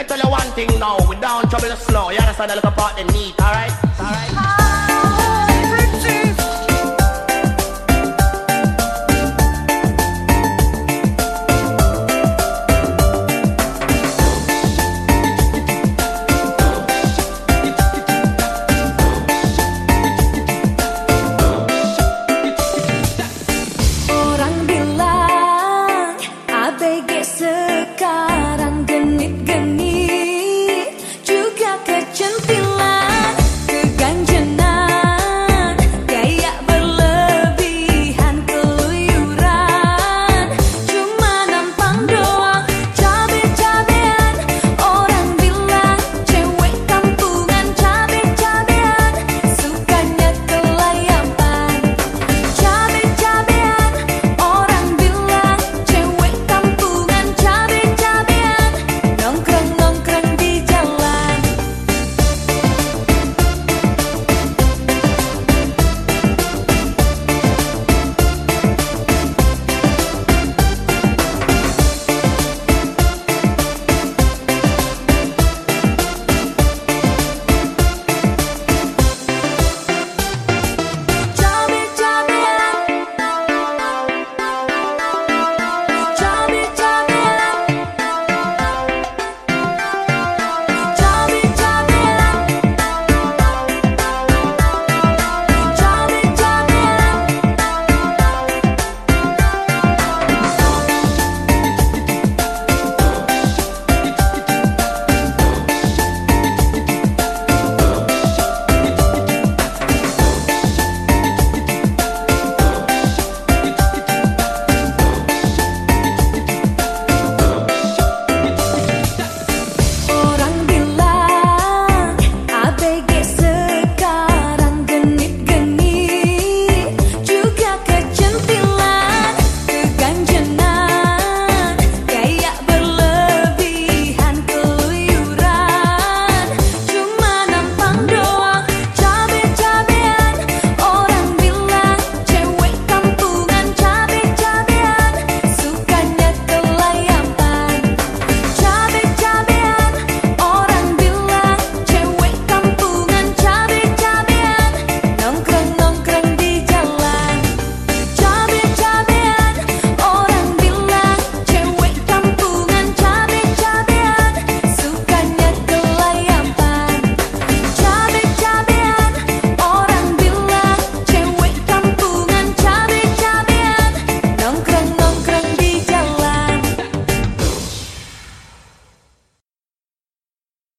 me tell you one thing now. We down trouble the slow. You understand? I look about the need, alright? Alright. Orang bilang ABG